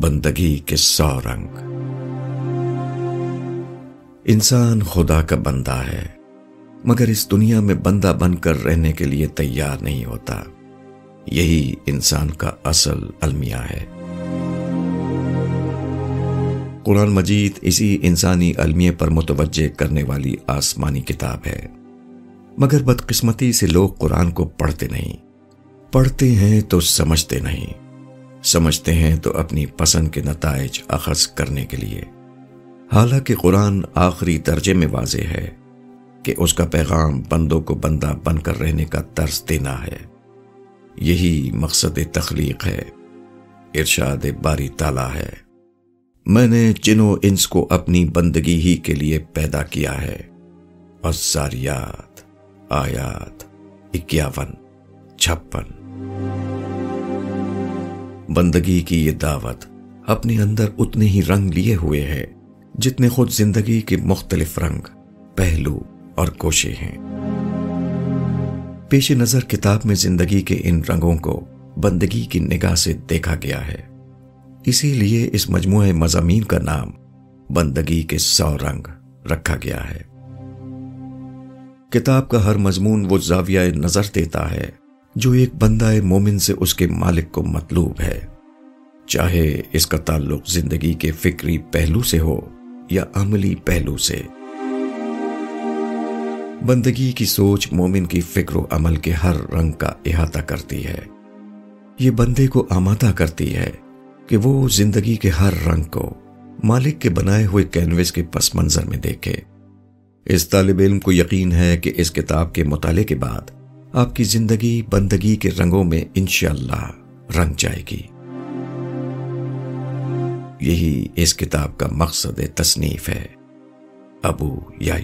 بندگی کے سو رنگ۔ انسان خدا کا بندہ ہے، مگر اس دنیا میں بندہ بن کر رہنے کے لیے تیار نہیں ہوتا۔ یہی انسان کا اصل المیہ ہے۔ قرآن مجید اسی انسانی المیہ پر متوجہ کرنے والی آسمانی کتاب ہے۔ مگر بدقسمتی سے لوگ قرآن کو پڑھتے نہیں۔ پڑھتے ہیں تو سمجھتے نہیں۔ سمجھتے ہیں تو اپنی پسند کے نتائج اخذ کرنے کے لیے۔ حالانکہ قرآن آخری درجے میں واضح ہے کہ اس کا پیغام بندوں کو بندہ بن کر رہنے کا طرز دینا ہے۔ یہی مقصد تخلیق ہے۔ ارشاد باری تالا ہے۔ میں نے جنو انس کو اپنی بندگی ہی کے لیے پیدا کیا ہے۔ اور ساریات آیات، اکیاون، چھپن۔ بندگی کی یہ دعوت اپنے اندر اتنے ہی رنگ لیے ہوئے ہے جتنے خود زندگی کے مختلف رنگ، پہلو اور کوشے ہیں۔ پیش نظر کتاب میں زندگی کے ان رنگوں کو بندگی کی نگاہ سے دیکھا گیا ہے۔ اسی لیے اس مجموعہ مضامین کا نام بندگی کے سو رنگ رکھا گیا ہے۔ کتاب کا ہر مضمون وہ زاویہ نظر دیتا ہے جو ایک بندہ مومن سے اس کے مالک کو مطلوب ہے۔ چاہے اس کا تعلق زندگی کے فکری پہلو سے ہو یا عملی پہلو سے۔ بندگی کی سوچ مومن کی فکر و عمل کے ہر رنگ کا احاطہ کرتی ہے۔ یہ بندے کو آمادہ کرتی ہے کہ وہ زندگی کے ہر رنگ کو مالک کے بنائے ہوئے کینوس کے پس منظر میں دیکھے۔ اس طالب علم کو یقین ہے کہ اس کتاب کے مطالعے کے بعد آپ کی زندگی بندگی کے رنگوں میں انشاءاللہ رنگ جائے گی۔ یہی اس کتاب کا مقصد تصنیف ہے۔ ابو یا